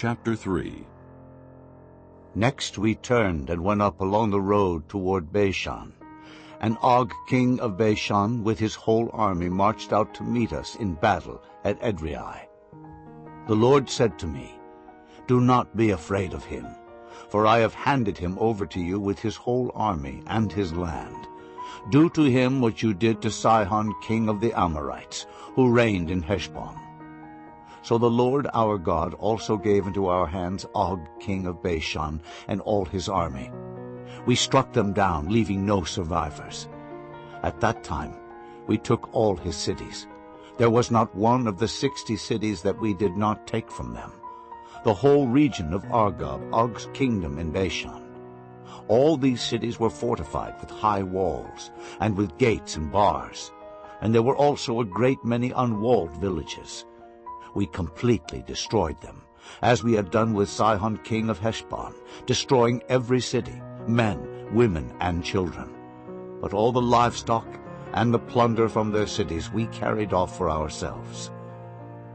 Chapter 3 Next we turned and went up along the road toward Bashan. And Og king of Bashan with his whole army marched out to meet us in battle at Edrei. The Lord said to me, Do not be afraid of him, for I have handed him over to you with his whole army and his land. Do to him what you did to Sihon king of the Amorites, who reigned in Heshbon. So the Lord our God also gave into our hands Og king of Bashan and all his army. We struck them down, leaving no survivors. At that time we took all his cities. There was not one of the sixty cities that we did not take from them. The whole region of Argob, Og's kingdom in Bashan. All these cities were fortified with high walls, and with gates and bars. And there were also a great many unwalled villages we completely destroyed them, as we had done with Sihon king of Heshbon, destroying every city, men, women, and children. But all the livestock and the plunder from their cities we carried off for ourselves.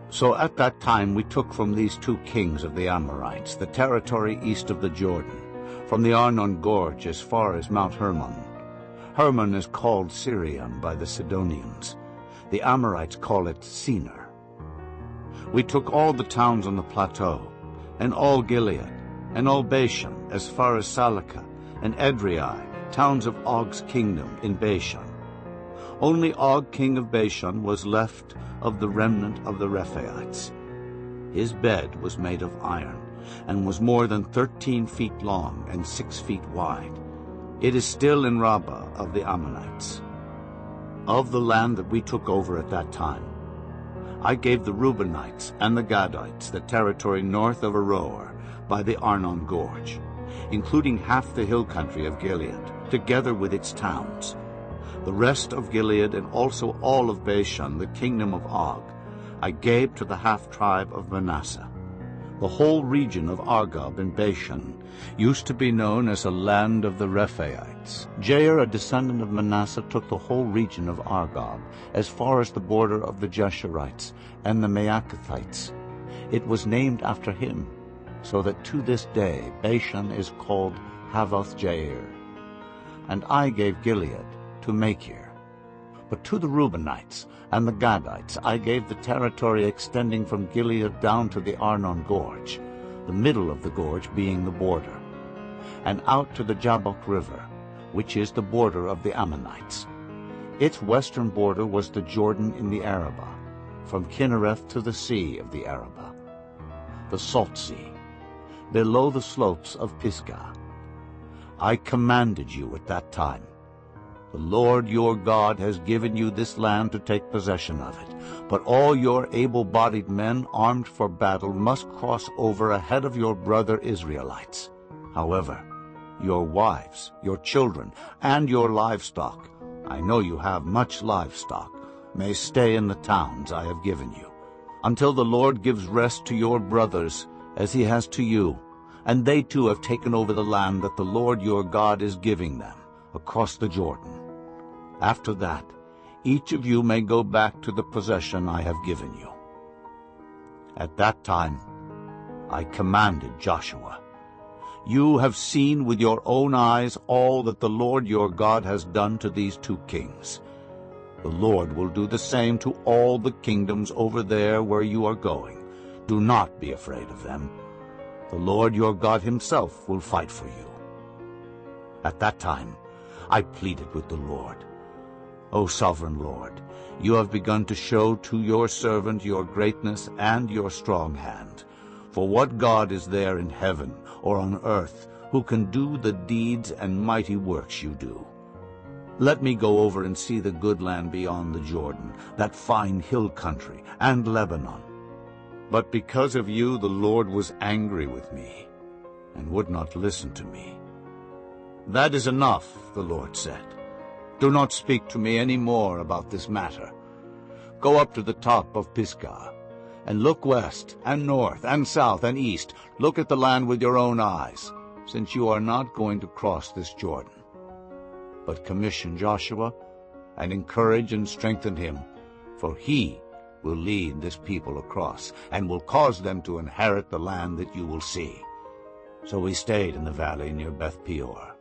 So at that time we took from these two kings of the Amorites the territory east of the Jordan, from the Arnon Gorge as far as Mount Hermon. Hermon is called Sirion by the Sidonians. The Amorites call it Senir. We took all the towns on the plateau, and all Gilead, and all Bashan, as far as Salecah, and Edrei, towns of Og's kingdom in Bashan. Only Og king of Bashan was left of the remnant of the Rephaites. His bed was made of iron, and was more than thirteen feet long and six feet wide. It is still in Rabbah of the Ammonites. Of the land that we took over at that time, I gave the Reubenites and the Gadites the territory north of Aroer by the Arnon Gorge, including half the hill country of Gilead, together with its towns. The rest of Gilead and also all of Bashan, the kingdom of Og, I gave to the half-tribe of Manasseh. The whole region of Argob and Bashan used to be known as a land of the Rephaites. Jair, a descendant of Manasseh, took the whole region of Argob, as far as the border of the Geshurites and the Maacathites. It was named after him, so that to this day Bashan is called Havvoth Jair. And I gave Gilead to Machir. But to the Reubenites and the Gadites I gave the territory extending from Gilead down to the Arnon Gorge, the middle of the gorge being the border, and out to the Jabbok River, which is the border of the Ammonites. Its western border was the Jordan in the Arabah, from Kinnereth to the sea of the Arabah, the Salt Sea, below the slopes of Pisgah. I commanded you at that time, the Lord your God has given you this land to take possession of it. But all your able-bodied men armed for battle must cross over ahead of your brother Israelites. However, your wives, your children, and your livestock, I know you have much livestock, may stay in the towns I have given you, until the Lord gives rest to your brothers as he has to you, and they too have taken over the land that the Lord your God is giving them across the Jordan. After that, each of you may go back to the possession I have given you. At that time, I commanded Joshua, You have seen with your own eyes all that the Lord your God has done to these two kings. The Lord will do the same to all the kingdoms over there where you are going. Do not be afraid of them. The Lord your God himself will fight for you. At that time, I pleaded with the Lord, O sovereign Lord, you have begun to show to your servant your greatness and your strong hand. For what God is there in heaven or on earth who can do the deeds and mighty works you do? Let me go over and see the good land beyond the Jordan, that fine hill country, and Lebanon. But because of you the Lord was angry with me, and would not listen to me. That is enough, the Lord said. Do not speak to me any more about this matter. Go up to the top of Pisgah, and look west and north and south and east. Look at the land with your own eyes, since you are not going to cross this Jordan. But commission Joshua, and encourage and strengthen him, for he will lead this people across, and will cause them to inherit the land that you will see. So we stayed in the valley near Beth Peor.